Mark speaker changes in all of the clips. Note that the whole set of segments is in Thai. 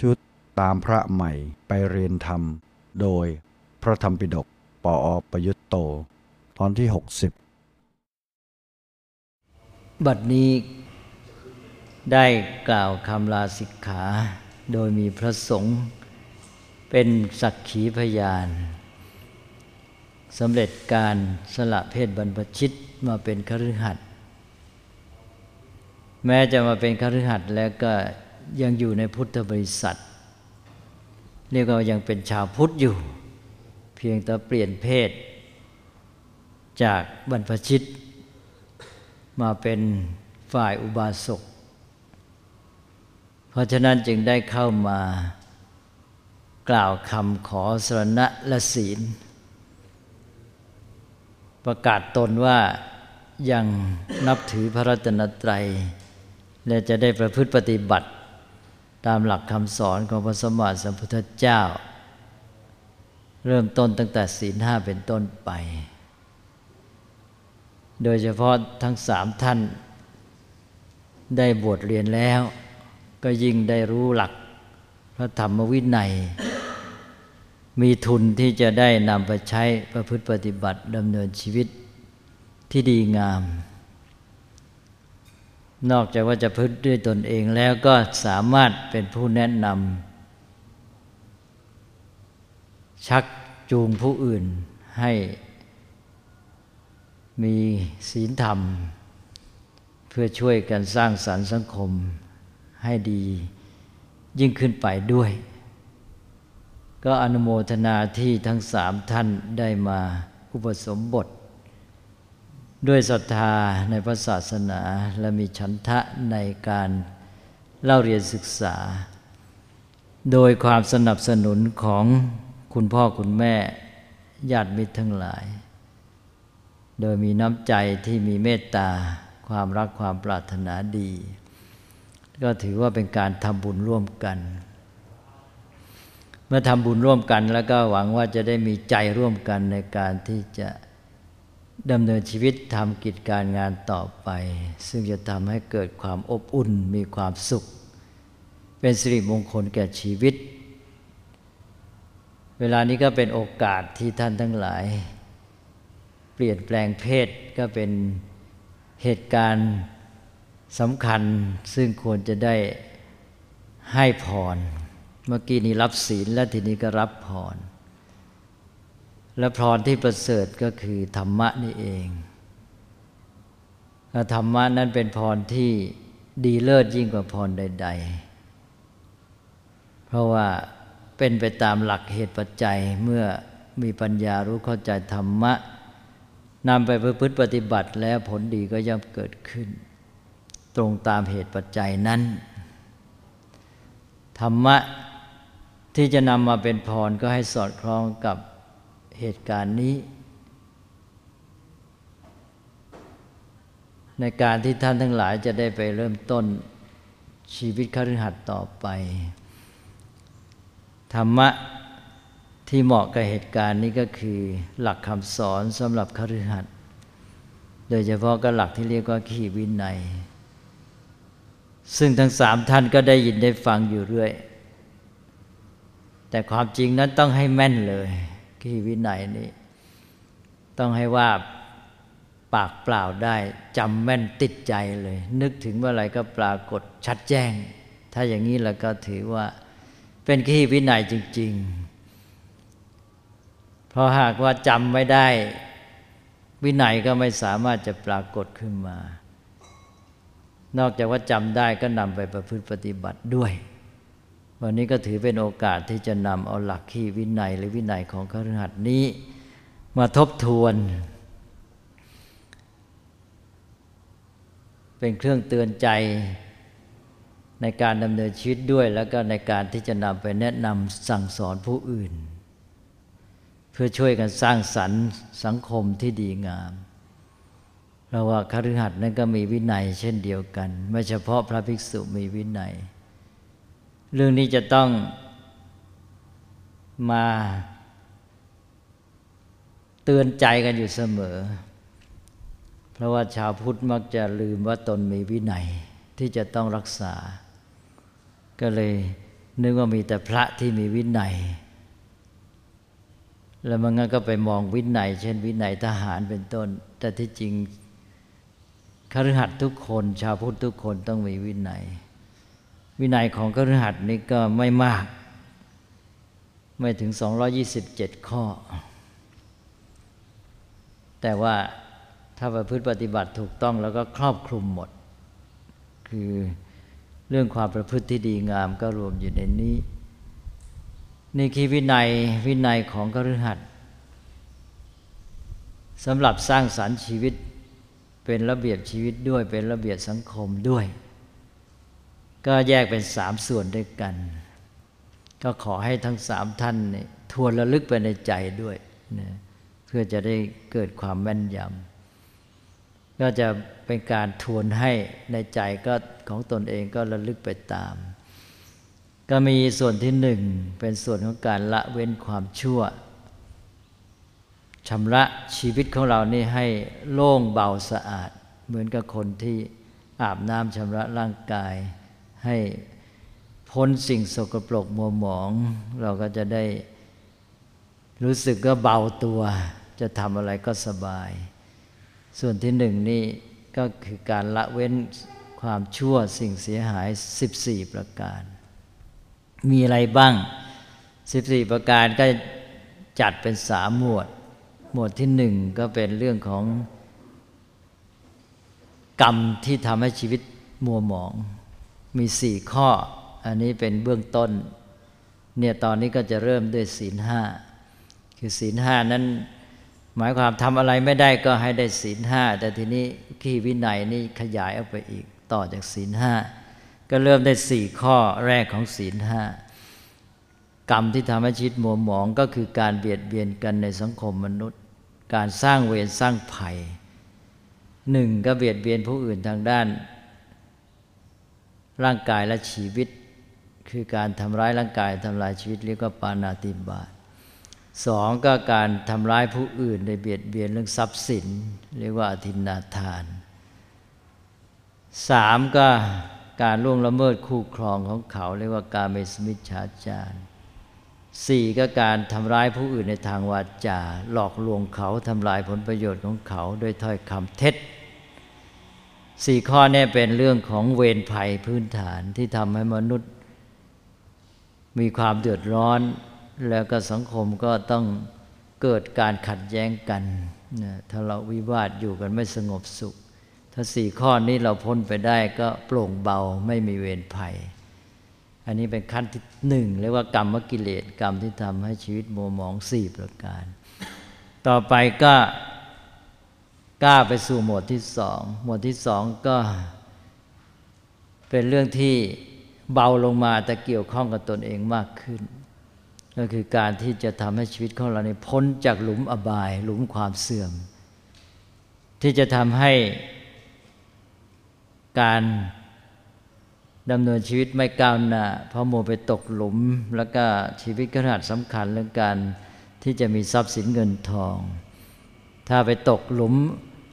Speaker 1: ชุดตามพระใหม่ไปเรียนธรรม โดยพระธรรมปิฎกปออประยุตโต ตอนที่ 60
Speaker 2: บัดนี้ได้กล่าวคำลาสิกขา โดยมีพระสงฆ์เป็นสักขีพยานสำเร็จการสละเพศบรรพชิตมาเป็นคฤหัสถ์แม้จะมาเป็นคฤหัสถ์แล้วก็ ยังอยู่ในพุทธบริษัทเรียกว่ายังเป็นชาวพุทธอยู่ เพียงแต่เปลี่ยนเพศ จากบรรพชิต มาเป็นฝ่ายอุบาสก เพราะฉะนั้นจึงได้เข้ามากล่าวคำขอสรณะและศีล ประกาศตนว่ายังนับถือพระรัตนตรัย และจะได้ประพฤติปฏิบัติ ตามหลักคำสอนของพระสมมาสัมพุทธเจ้า เริ่มต้นตั้งแต่ศีลห้าเป็นต้นไป โดยเฉพาะทั้งสามท่าน ได้บวชเรียนแล้ว ก็ยิ่งได้รู้หลักพระธรรมวินัย มีทุนที่จะได้นำไปใช้ประพฤติปฏิบัติดำเนินชีวิตที่ดีงาม นอกจากว่าจะพึ่งด้วยตนเองแล้วก็สามารถเป็นผู้แนะนำชักจูงผู้อื่นให้มีศีลธรรม เพื่อช่วยกันสร้างสรรค์สังคมให้ดียิ่งขึ้นไปด้วย ก็อนุโมทนาที่ทั้งสามท่านได้มาอุปสมบท ด้วยศรัทธาในพระศาสนาและมีฉันทะในการเล่าเรียนศึกษา โดยความสนับสนุนของคุณพ่อคุณแม่ญาติมิตรทั้งหลาย โดยมีน้ำใจที่มีเมตตาความรักความปรารถนาดี ก็ถือว่าเป็นการทำบุญร่วมกัน เมื่อทำบุญร่วมกันแล้วก็หวังว่าจะได้มีใจร่วมกันในการที่จะ ดำเนินชีวิตทำกิจการงานต่อไป ซึ่งจะทำให้เกิดความอบอุ่นมีความสุข เป็นสิริมงคลแก่ชีวิต เวลานี้ก็เป็นโอกาสที่ท่านทั้งหลาย เปลี่ยนแปลงเพศก็เป็นเหตุการณ์สำคัญซึ่งควรจะได้ให้พร เมื่อกี้นี้รับศีลและทีนี้ก็รับพร และพรที่ประเสริฐก็คือธรรมะนี่เองธรรมะนั้นเป็นพรที่ดีเลิศยิ่งกว่าพรใด ๆ เพราะว่าเป็นไปตามหลักเหตุปัจจัยเมื่อมีปัญญารู้เข้าใจธรรมะนำไปพฤติปฏิบัติแล้วผลดีก็ย่อมเกิดขึ้น ตรงตามเหตุปัจจัยนั้น ธรรมะที่จะนำมาเป็นพรก็ให้สอดคล้องกับ เหตุการณ์นี้ ในการที่ท่านทั้งหลายจะได้ไปเริ่มต้นชีวิตคฤหัสถ์ต่อไป ธรรมะที่เหมาะกับเหตุการณ์นี้ก็คือ หลักคำสอนสำหรับคฤหัสถ์โดยเฉพาะก็หลักที่เรียกว่าขีวินัย ซึ่งทั้งสามท่านก็ได้ยินได้ฟังอยู่เรื่อย แต่ความจริงนั้นต้องให้แม่นเลย ที่วินัยนี้ ต้องให้ว่าปากเปล่าได้จำแม่นติดใจเลย นึกถึงเมื่อไรก็ปรากฏชัดแจ้ง ถ้าอย่างนี้แล้วก็ถือว่าเป็นขี้วินัยจริง ๆ เพราะหากว่าจำไม่ได้ วินัยก็ไม่สามารถจะปรากฏขึ้นมา นอกจากว่าจำได้ก็นำไปประพฤติปฏิบัติด้วย วันนี้ก็ถือเป็นโอกาสที่จะนำเอาหลักขีวินัยหรือวินัยของครหัสนี้ มาทบทวน เป็นเครื่องเตือนใจในการดำเนินชีวิตด้วยแล้วก็ในการที่จะนำไปแนะนำสั่งสอนผู้อื่น เพื่อช่วยกันสร้างสรรค์สังคมที่ดีงามเพราะว่าคฤหัสถ์นั้นก็มีวินัยเช่นเดียวกัน ไม่เฉพาะพระภิกษุมีวินัย เรื่องนี้จะต้องมาเตือนใจกันอยู่เสมอ เพราะว่าชาวพุทธมักจะลืมว่าตนมีวินัยที่จะต้องรักษา ก็เลยนึกว่ามีแต่พระที่มีวินัย แล้วมันก็ไปมองวินัย เช่นวินัยทหารเป็นต้น แต่ที่จริงคฤหัสถ์ทุกคน ชาวพุทธทุกคนต้องมีวินัย วินัยของคฤหัสถ์นี้ก็ไม่มาก ไม่ถึง 227 ข้อ แต่ว่าถ้าประพฤติปฏิบัติถูกต้องแล้วก็ครอบคลุมหมด คือเรื่องความประพฤติที่ดีงามก็รวมอยู่ในนี้ นี่คือวินัยวินัยของกฤหัสสำหรับสร้างสรรค์ชีวิตเป็นระเบียบชีวิตด้วยเป็นระเบียบสังคมด้วย ก็แยกเป็นสามส่วนด้วยกัน ก็ขอให้ทั้งสามท่านนี่ทวนระลึกไปในใจด้วยนะเพื่อจะได้เกิดความแม่นยำก็จะเป็นการทวนให้ในใจก็ของตนเองก็ระลึกไปตาม ก็มีส่วนที่หนึ่งเป็นส่วนของการละเว้นความชั่วชำระชีวิตของเรานี่ให้โล่งเบาสะอาด เหมือนกับคนที่อาบน้ำชำระร่างกาย ให้พ้นสิ่งสกปรกมัวหมอง เราก็จะได้รู้สึกก็เบาตัว จะทำอะไรก็สบาย ส่วนที่หนึ่งนี่ก็คือการละเว้นความชั่วสิ่งเสียหาย 14 ประการ มีอะไรบ้าง 14 ประการก็จัดเป็นสามหมวด หมวดที่หนึ่งก็เป็นเรื่องของกรรมที่ทำให้ชีวิตมัวหมอง มีสี่ข้อ อันนี้เป็นเบื้องต้น เนี่ยตอนนี้ก็จะเริ่มด้วยศีลห้าคือศีลห้านั้น หมายความทำอะไรไม่ได้ก็ให้ได้ศีลห้าแต่ทีนี้ขี้วินัยนี่ขยายออกไปอีกต่อจากศีลห้าก็เริ่มได้สี่ข้อแรกของศีลห้ากรรมที่ทำให้ชีวิตมัวหมองก็คือการเบียดเบียนกันในสังคมมนุษย์ การสร้างเวรสร้างภัยหนึ่งก็เบียดเบียนผู้อื่นทางด้าน ร่างกายและชีวิต คือการทำร้ายร่างกายทำลายชีวิตเรียกว่าปานาติบาตสองก็การทำร้ายผู้อื่นในเบียดเบียนเรื่องทรัพย์สิน เรียกว่าอธินาทานสามก็การล่วงละเมิดคู่ครองของเขา เรียกว่าการเมสมิชฌาจารสี่ก็การทำร้ายผู้อื่นในทางวาจา หลอกลวงเขาทำลายผลประโยชน์ของเขา โดยถ้อยคำเท็จ สี่ข้อนี้เป็นเรื่องของเวรภัยพื้นฐานที่ทำให้มนุษย์ มีความเดือดร้อน แล้วก็สังคมก็ต้องเกิดการขัดแย้งกันถ้าเราวิวาทอยู่กันไม่สงบสุข ถ้าสี่ข้อนี้เราพ้นไปได้ก็โปร่งเบาไม่มีเวรภัย อันนี้เป็นขั้นที่หนึ่งเรียกว่ากรรมกิเลสกรรมที่ทำให้ชีวิตโมมองสี่ประการ ต่อไปก็ กล้าไปสู่หมวดที่สอง หมวดที่สองก็ เป็นเรื่องที่เบาลงมาแต่เกี่ยวข้องกับตนเองมากขึ้น ก็คือการที่จะทำให้ชีวิตของเราในพ้นจากหลุมอบาย หลุมความเสื่อม ที่จะทำให้การดำเนินชีวิตไม่ก้าวหน้าเพราะโมไปตกหลุม แล้วก็ชีวิตขนาดสำคัญเรื่องการที่จะมีทรัพย์สินเงินทอง ถ้าไปตกหลุม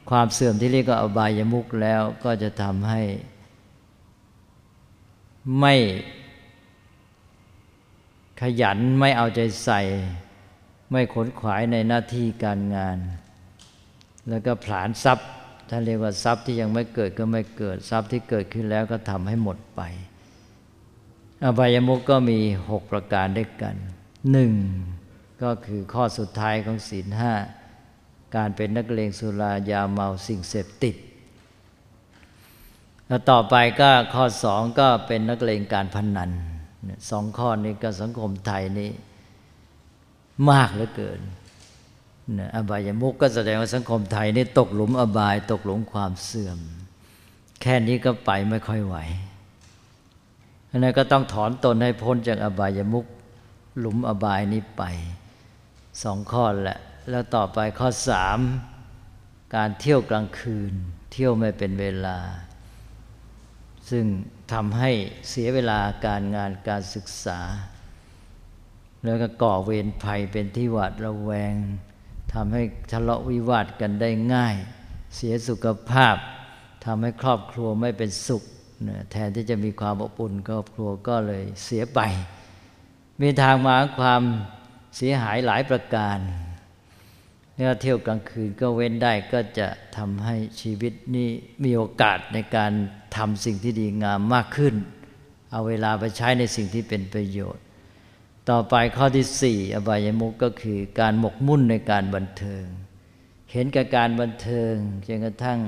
Speaker 2: ความเสื่อมที่เรียกว่าอบายมุกแล้วก็จะทำให้ ไม่ขยันไม่เอาใจใส่ ไม่ขนขวายในหน้าที่การงาน แล้วก็ผลานทรัพย์ท่านเรียกว่าทรัพย์ที่ยังไม่เกิดก็ไม่เกิดทรัพย์ที่เกิดขึ้นแล้วก็ทำให้หมดไปอบายมุกก็มีหกประการด้วยกันหนึ่งก็คือข้อสุดท้ายของศีลห้า การเป็นนักเลงสุรายาเมาสิ่งเสพติด แล้วต่อไปก็ข้อสองก็เป็นนักเลงการพนนันสองข้อนี้ก็สังคมไทยนี้มากเหลือเกินอบายมุกก็แสดงว่าสังคมไทยนี่ตกหลุมอบาย ตกหลุมความเสื่อม แค่นี้ก็ไปไม่ค่อยไหวอันนั้นก็ต้องถอนตนให้พ้นจากอบายมุกหลุมอบายนี้ไปสองข้อแหละ แล้วต่อไปข้อสามการเที่ยวกลางคืน เที่ยวไม่เป็นเวลา ซึ่งทำให้เสียเวลาการงานการศึกษา แล้วก็ก่อเวรภัยเป็นที่หวาดระแวงทำให้ทะเลาะวิวาทกันได้ง่าย เสียสุขภาพทำให้ครอบครัวไม่เป็นสุขแทนที่จะมีความอบอุ่นครอบครัวก็เลยเสียไป มีทางมาความเสียหายหลายประการ เนี่ยเที่ยวกลางคืนก็เว้นได้ก็จะทำให้ชีวิตนี้มีโอกาสในการทำสิ่งที่ดีงามมากขึ้น เอาเวลาไปใช้ในสิ่งที่เป็นประโยชน์ ต่อไปข้อที่สี่อบายมุกก็คือการหมกมุ่นในการบันเทิง เห็นกับการบันเทิงจนกระทั่ง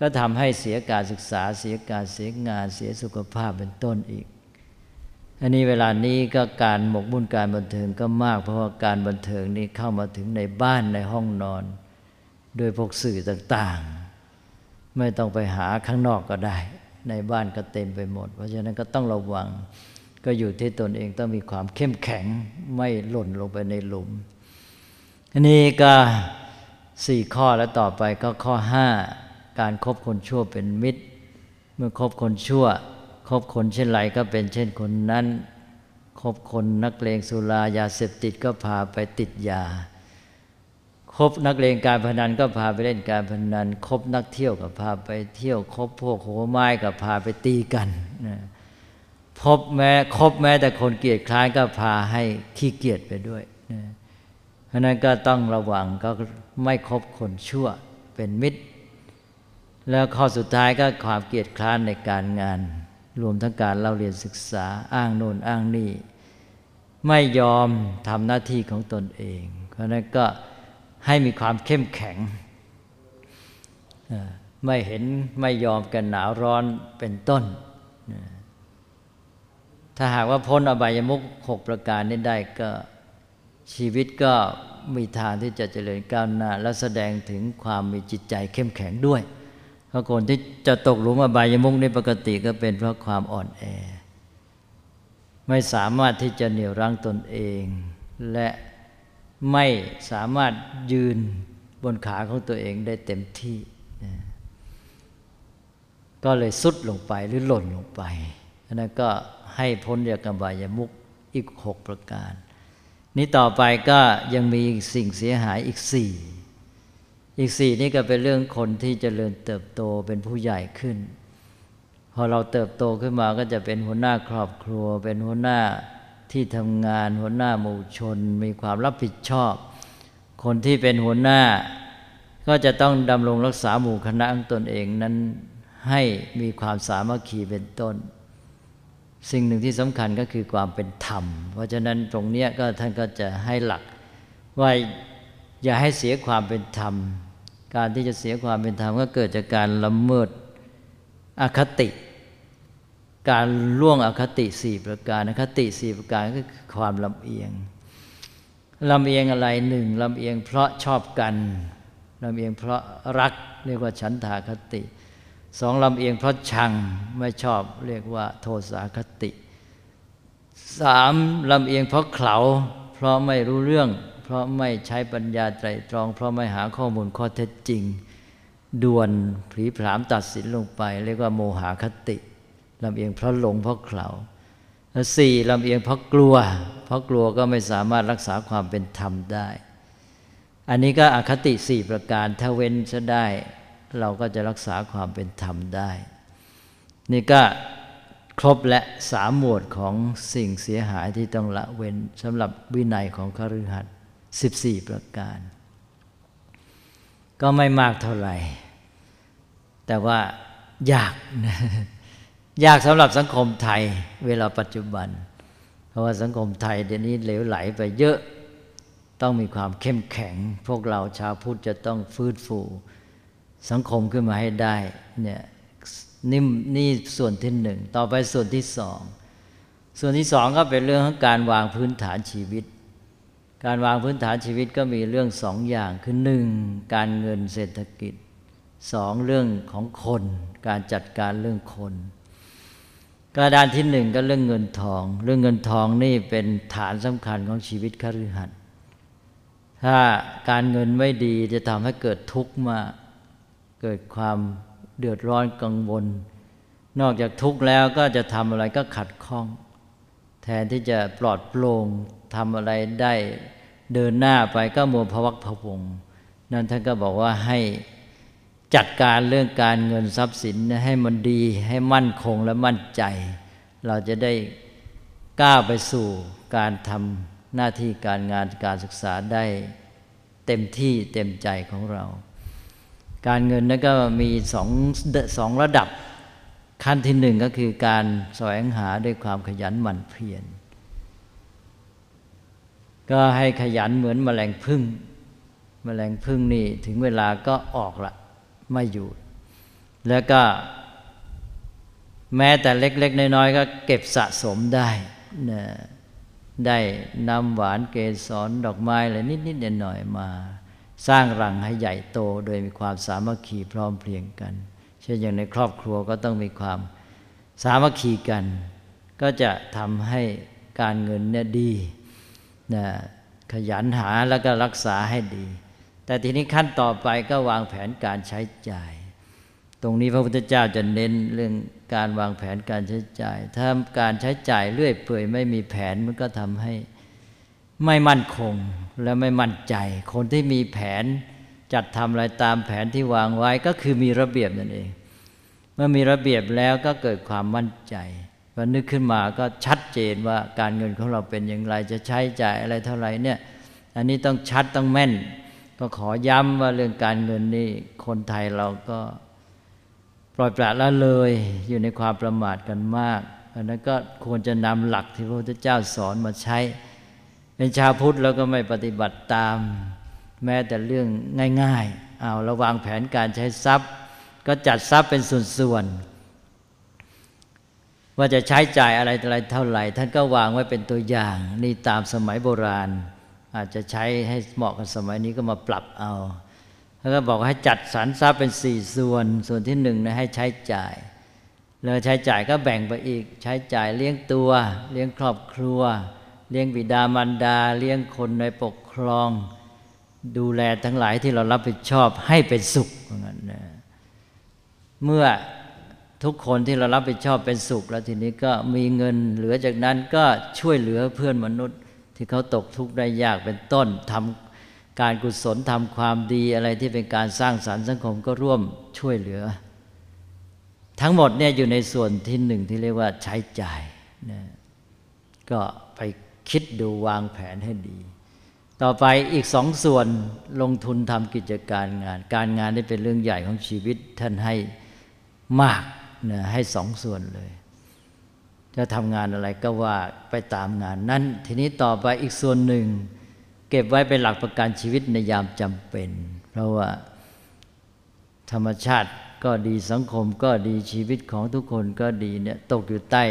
Speaker 2: ก็ทำให้เสียการศึกษาเสียการเสียงานเสียสุขภาพเป็นต้นอีก อันนี้เวลานี้ก็การหมกมุ่นการบันเทิงก็มาก เพราะว่าการบันเทิงนี้เข้ามาถึงในบ้านในห้องนอน โดยพวกสื่อต่างๆ ไม่ต้องไปหาข้างนอกก็ได้ ในบ้านก็เต็มไปหมด เพราะฉะนั้นก็ต้องระวังก็อยู่ที่ตนเองต้องมีความเข้มแข็งไม่หล่นลงไปในหลุม อันนี้ก็สี่ข้อแล้วต่อไปก็ข้อห้าการครบคนชั่วเป็นมิตร เมื่อคบคนชั่ว คบคนเช่นไรก็เป็นเช่นคนนั้นคบคนนักเลงสุรายาเสพติดก็พาไปติดยาคบนักเลงการพนันก็พาไปเล่นการพนันคบนักเที่ยวก็พาไปเที่ยวคบพวกโหไม้ก็พาไปตีกันนะพบแม้คบแม้แต่คนเกียดคล้ายก็พาให้ขี้เกียจไปด้วยนะเพราะนั้นก็ต้องระวังก็ไม่คบคนชั่วเป็นมิตร แล้วข้อสุดท้ายก็ความเกียจคร้านในการงาน รวมทั้งการเล่าเรียนศึกษาอ้างโน่นอ้างนี่ ไม่ยอมทำหน้าที่ของตนเอง เพราะนั้นก็ให้มีความเข้มแข็ง ไม่เห็นไม่ยอมกันหนาวร้อนเป็นต้น ถ้าหากว่าพ้นอบายมุขหกประการนี้ได้ก็ชีวิตก็มีทางที่จะเจริญก้าวหน้า และแสดงถึงความมีจิตใจเข้มแข็งด้วย พราะคนที่จะตกหลุมอบายมุกในปกติก็เป็นเพราะความอ่อนแอ ไม่สามารถที่จะเหนี่ยวรั้งตนเอง และไม่สามารถยืนบนขาของตัวเองได้เต็มที่ ก็เลยสุดลงไปหรือหล่นลงไปอันนั้นก็ให้พ้นจากอบายมุกอีกหกประการ นี้ต่อไปก็ยังมีสิ่งเสียหายอีกสี่ อีกสี่นี่ก็เป็นเรื่องคนที่จเจริญเติบโตเป็นผู้ใหญ่ขึ้น พอเราเติบโตขึ้นมาก็จะเป็นหัวหน้าครอบครัว เป็นหัวหน้าที่ทำงาน หัวหน้าหมู่ชน มีความรับผิดชอบ คนที่เป็นหัวหน้า ก็จะต้องดำรงรักษาหมู่คณะของตนเองนั้นให้มีความสามัคคีเป็นต้น สิ่งหนึ่งที่สำคัญก็คือความเป็นธรรม เพราะฉะนั้นตรงนี้ก็ท่านก็จะให้หลักว่าอย่าให้เสียความเป็นธรรม การที่จะเสียความเป็นธรรมก็เกิดจากการละเมิดอคติ การล่วงอคติสี่ประการอคติสี่ประการก็คือความลำเอียงลำเอียงอะไรหนึ่งลำเอียงเพราะชอบกันลำเอียงเพราะรักเรียกว่าฉันทาคติสองลำเอียงเพราะชังไม่ชอบเรียกว่าโทสาคติสามลำเอียงเพราะเขาเพราะไม่รู้เรื่อง เพราะไม่ใช้ปัญญาไตรตรอง เพราะไม่หาข้อมูลข้อเท็จจริงด่วนผีผามตัดสินลงไป เรียกว่าโมหคติลำเอียงเพราะหลงเพราะเขาแล้วสี่ลำเอียงเพราะกลัว เพราะกลัวก็ไม่สามารถรักษาความเป็นธรรมได้ อันนี้ก็อคติสี่ประการถ้าเว้นจะได้ เราก็จะรักษาความเป็นธรรมได้ นี่ก็ครบและสามหมวดของสิ่งเสียหายที่ต้องละเว้นสำหรับวินัยของคฤหัสถ สิบสี่ประการ ก็ไม่มากเท่าไหร่ แต่ว่ายากนะยากสำหรับสังคมไทยเวลาปัจจุบัน เพราะว่าสังคมไทยเดี๋ยวนี้เหลวไหลไปเยอะต้องมีความเข้มแข็ง พวกเราชาวพุทธจะต้องฟื้นฟู สังคมขึ้นมาให้ได้เนี่ยนี่นี่ส่วนที่หนึ่ง ต่อไปส่วนที่สอง ส่วนที่สองก็เป็นเรื่องของการวางพื้นฐานชีวิต การวางพื้นฐานชีวิตก็มีเรื่องสองอย่างคือหนึ่งการเงินเศรษฐกิจสองเรื่องของคน การจัดการเรื่องคนกระดานที่หนึ่งก็เรื่องเงินทอง เรื่องเงินทองนี่เป็นฐานสำคัญของชีวิตคฤหัสถ์ถ้าการเงินไม่ดีจะทำให้เกิดทุกข์มาเกิดความเดือดร้อนกังวล นอกจากทุกข์แล้วก็จะทำอะไรก็ขัดข้อง แทนที่จะปลอดโปร่งทำอะไรได้ เดินหน้าไปก็มัวพวักพวงนั่นท่านก็บอกว่าให้จัดการเรื่องการเงินทรัพย์สินให้มันดีให้มั่นคงและมั่นใจ เราจะได้ก้าวไปสู่การทำหน้าที่การงานการศึกษาได้เต็มที่เต็มใจของเรา การเงินนั้นก็มีสองสองระดับขั้นที่หนึ่งก็คือการแสวงหาด้วยความขยันหมั่นเพียร ก็ให้ขยันเหมือนมแมลงพึ่งมแมลงพึ่งนี่ถึงเวลาก็ออกละไม่อยู่ แล้วก็แม้แต่เล็ก ๆ น้อยๆก็เก็บสะสมได้นะได้นำหวานเกสรดอกไม้อะไรนิดๆหน่อยๆมา สร้างรังให้ใหญ่โตโดยมีความสามัคคีพร้อมเพรียงกัน เช่นอย่างในครอบครัวก็ต้องมีความสามัคคีกัน ก็จะทำให้การเงินเนี่ยดี นะขยันหาแล้วก็รักษาให้ดี แต่ทีนี้ขั้นต่อไปก็วางแผนการใช้จ่าย ตรงนี้พระพุทธเจ้าจะเน้นเรื่องการวางแผนการใช้จ่าย ถ้าการใช้จ่ายเรื่อยเปื่อยไม่มีแผนมันก็ทำให้ไม่มั่นคงและไม่มั่นใจ คนที่มีแผนจัดทำอะไรตามแผนที่วางไว้ก็คือมีระเบียบนั่นเอง เมื่อมีระเบียบแล้วก็เกิดความมั่นใจ พอนึกขึ้นมาก็ชัดเจนว่าการเงินของเราเป็นอย่างไรจะใช้จ่ายอะไรเท่าไหร่เนี่ย อันนี้ต้องชัดต้องแม่น ก็ขอย้ำว่าเรื่องการเงินนี่คนไทยเราก็ปล่อยปละละเลยอยู่ในความประมาทกันมากอันนั้นก็ควรจะนำหลักที่พระพุทธเจ้าสอนมาใช้ เป็นชาวพุทธแล้วก็ไม่ปฏิบัติตาม แม้แต่เรื่องง่าย ๆ เอาระวางแผนการใช้ทรัพย์ ก็จัดทรัพย์เป็นส่วนๆ ว่าจะใช้จ่ายอะไรอะไรเท่าไหร่ ท่านก็วางไว้เป็นตัวอย่าง นี่ตามสมัยโบราณ อาจจะใช้ให้เหมาะกับสมัยนี้ก็มาปรับเอาแล้วก็บอกให้จัดสรรทรัพย์เป็นสี่ส่วน ส่วนที่หนึ่งนะให้ใช้จ่าย แล้วใช้จ่ายก็แบ่งไปอีก ใช้จ่ายเลี้ยงตัว เลี้ยงครอบครัว เลี้ยงบิดามารดา เลี้ยงคนในปกครอง ดูแลทั้งหลายที่เรารับผิดชอบให้เป็นสุขนั้นนะเมื่อ ทุกคนที่เรารับผิดชอบเป็นสุข แล้วทีนี้ก็มีเงินเหลือจากนั้นก็ช่วยเหลือเพื่อนมนุษย์ ที่เขาตกทุกข์ได้ยากเป็นต้นทำการกุศลทำความดีอะไรที่เป็นการสร้างสรรค์สังคมก็ร่วมช่วยเหลือ ทั้งหมดเนี่ยอยู่ในส่วนที่หนึ่งที่เรียกว่าใช้จ่ายนะก็ไปคิดดูวางแผนให้ดี ต่อไปอีกสองส่วนลงทุนทำกิจการงาน การงานได้เป็นเรื่องใหญ่ของชีวิตท่านให้มาก นะให้สองส่วนเลย จะทำงานอะไรก็ว่าไปตามงานนั้น ทีนี้ต่อไปอีกส่วนหนึ่ง เก็บไว้เป็นหลักประกันชีวิตในยามจำเป็น เพราะว่าธรรมชาติก็ดีสังคมก็ดีชีวิตของทุกคนก็ดีเนี่ยตกอยู่ใต้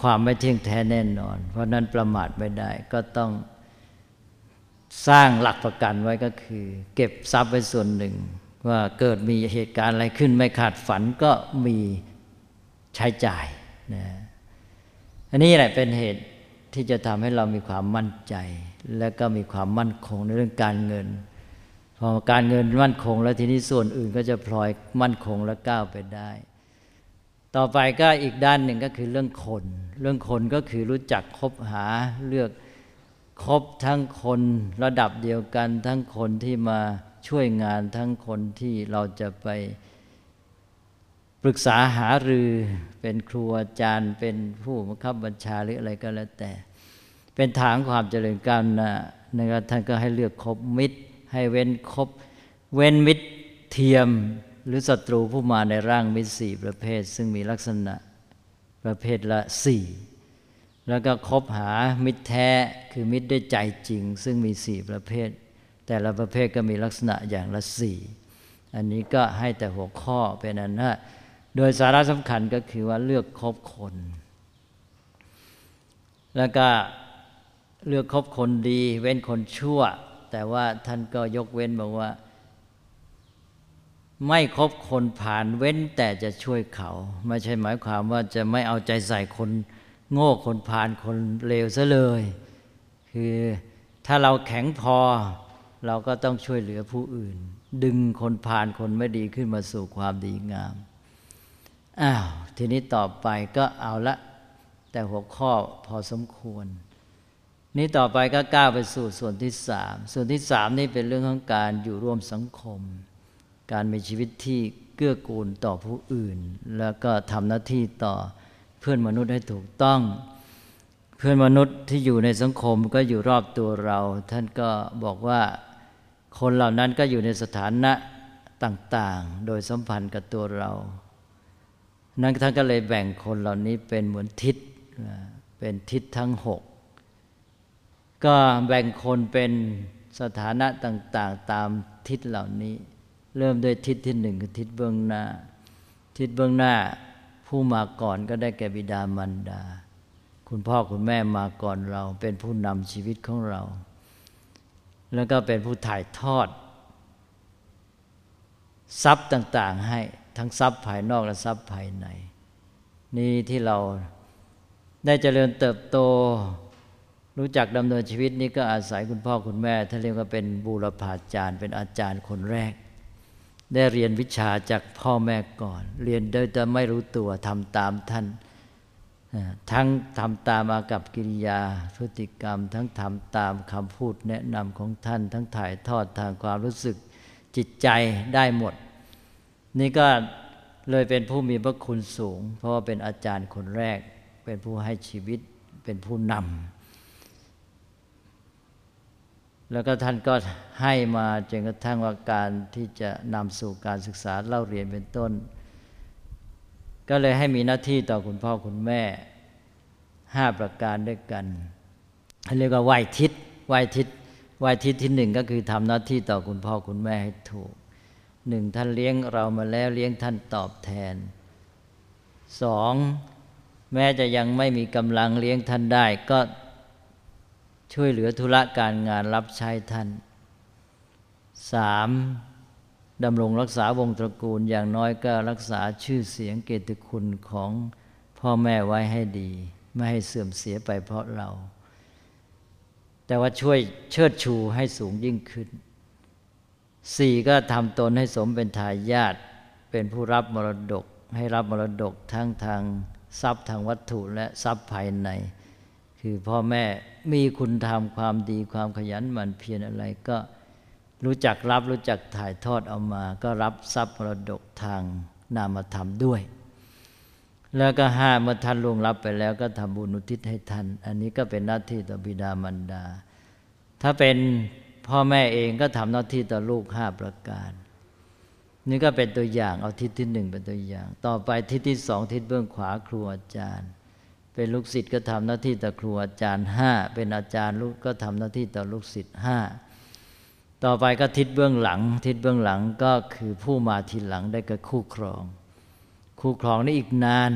Speaker 2: ความไม่เที่ยงแท้แน่นอน เพราะนั้นประมาทไม่ได้ก็ต้องสร้างหลักประกันไว้ก็คือ เก็บทรัพย์ไว้ส่วนหนึ่ง ว่าเกิดมีเหตุการณ์อะไรขึ้นไม่ขาดฝันก็มีใช้จ่ายนะอันนี้แหละเป็นเหตุที่จะทำให้เรามีความมั่นใจ และก็มีความมั่นคงในเรื่องการเงิน พอการเงินมั่นคง แล้วทีนี้ส่วนอื่นก็จะพลอยมั่นคงและก้าวไปได้ ต่อไปก็อีกด้านหนึ่งก็คือเรื่องคน เรื่องคนก็คือรู้จักคบหาเลือกคบทั้งคนระดับเดียวกันทั้งคนที่มา ช่วยงานทั้งคนที่เราจะไปปรึกษาหารือเป็นครูอาจารย์ เป็นผู้บังคับบัญชาหรืออะไรก็แล้วแต่ เป็นทางความเจริญก้าวหน้านะครับท่านก็ให้เลือกคบมิตร ให้เว้นคบ เว้นมิตรเทียมหรือศัตรูผู้มาในร่างมิตรสี่ประเภท ซึ่งมีลักษณะประเภทละสี่แล้วก็คบหามิตรแท้คือมิตรด้วยใจจริง ซึ่งมีสี่ประเภท แต่ละประเภทก็มีลักษณะอย่างละสี่อันนี้ก็ให้แต่หัวข้อเป็นอันนะโดยสาระสำคัญก็คือว่าเลือกคบคน แล้วก็เลือกคบคนดี เว้นคนชั่ว แต่ว่าท่านก็ยกเว้นบอกว่า ไม่คบคนผ่านเว้นแต่จะช่วยเขา ไม่ใช่หมายความว่าจะไม่เอาใจใส่คนโง่คนผ่านคนเลวซะเลย คือถ้าเราแข็งพอ เราก็ต้องช่วยเหลือผู้อื่น ดึงคนผ่านคนไม่ดีขึ้นมาสู่ความดีงามอ้าวทีนี้ต่อไปก็เอาละ แต่หัวข้อพอสมควร นี้ต่อไปก็ก้าวไปสู่ส่วนที่สามส่วนที่สามนี่เป็นเรื่องของการอยู่ร่วมสังคม การมีชีวิตที่เกื้อกูลต่อผู้อื่น แล้วก็ทำหน้าที่ต่อเพื่อนมนุษย์ให้ถูกต้องเพื่อนมนุษย์ที่อยู่ในสังคมก็อยู่รอบตัวเรา ท่านก็บอกว่า คนเหล่านั้นก็อยู่ในสถานะต่าง ๆ โดยสัมพันธ์กับตัวเรา นั้นท่านก็เลยแบ่งคนเหล่านี้เป็นเหมือนทิศเป็นทิศทั้งหกก็แบ่งคนเป็นสถานะต่าง ๆ ตามทิศเหล่านี้ เริ่มด้วยทิศที่หนึ่งคือทิศเบื้องหน้า ทิศเบื้องหน้าผู้มาก่อนก็ได้แก่บิดามารดา คุณพ่อคุณแม่มาก่อนเราเป็นผู้นำชีวิตของเรา แล้วก็เป็นผู้ถ่ายทอด ทรัพย์ต่าง ๆ ให้ทั้งทรัพย์ภายนอกและทรัพย์ภายใน นี่ที่เราได้เจริญเติบโต รู้จักดำเนินชีวิตนี้ก็อาศัยคุณพ่อคุณแม่ท่านเรียกว่าเป็นบูรพาจารย์ เป็นอาจารย์คนแรก ได้เรียนวิชาจากพ่อแม่ก่อน เรียนโดยจะไม่รู้ตัวทำตามท่าน ทั้งทำตามอากับกิริยาพฤติกรรม ทั้งทำตามคำพูดแนะนำของท่าน ทั้งถ่ายทอดทางความรู้สึกจิตใจได้หมด นี่ก็เลยเป็นผู้มีพระคุณสูง เพราะว่าเป็นอาจารย์คนแรก เป็นผู้ให้ชีวิตเป็นผู้นำแล้วก็ท่านก็ให้มาจนกระทั่งว่าการที่จะนำสู่การศึกษาเล่าเรียนเป็นต้น ก็เลยให้มีหน้าที่ต่อคุณพ่อคุณแม่ห้าประการด้วยกันเรียกว่าไหวทิศไหวทิศไหวทิศที่หนึ่งก็คือทำหน้าที่ต่อคุณพ่อคุณแม่ให้ถูกหนึ่งท่านเลี้ยงเรามาแล้วเลี้ยงท่านตอบแทนสองแม้จะยังไม่มีกำลังเลี้ยงท่านได้ ก็ช่วยเหลือธุระการงานรับใช้ท่านสาม ดำรงรักษาวงตระกูลอย่างน้อยก็รักษาชื่อเสียงเกียรติคุณของพ่อแม่ไว้ให้ดี ไม่ให้เสื่อมเสียไปเพราะเรา แต่ว่าช่วยเชิดชูให้สูงยิ่งขึ้นสี่ก็ทำตนให้สมเป็นทายาทเป็นผู้รับมรดก ให้รับมรดกทั้งทางทรัพย์ทางวัตถุและทรัพย์ภายใน คือพ่อแม่มีคุณธรรมความดีความขยันหมั่นเพียรอะไรก็ รู้จักรับรู้จักถ่ายทอดเอามา ก็รับทรัพย์มรดกทางนามธรรมด้วย แล้วก็ห้าเมื่อท่านลวงรับไปแล้วก็ทำบุญอุทิศให้ท่าน อันนี้ก็เป็นหน้าที่ต่อบิดามารดา ถ้าเป็นพ่อแม่เองก็ทำหน้าที่ต่อลูกห้าประการ นี่ก็เป็นตัวอย่างเอาทิศที่หนึ่งเป็นตัวอย่าง ต่อไปทิศที่สองทิศเบื้องขวาครูอาจารย์ เป็นลูกศิษย์ก็ทำหน้าที่ต่อครูอาจารย์ห้าเป็นอาจารย์ลูกก็ทำหน้าที่ต่อลูกศิษย์ห้า ต่อไปก็ทิศเบื้องหลัง ทิศเบื้องหลังก็คือผู้มาทีหลังได้กับคู่ครอง คู่ครองนี่อีกนาน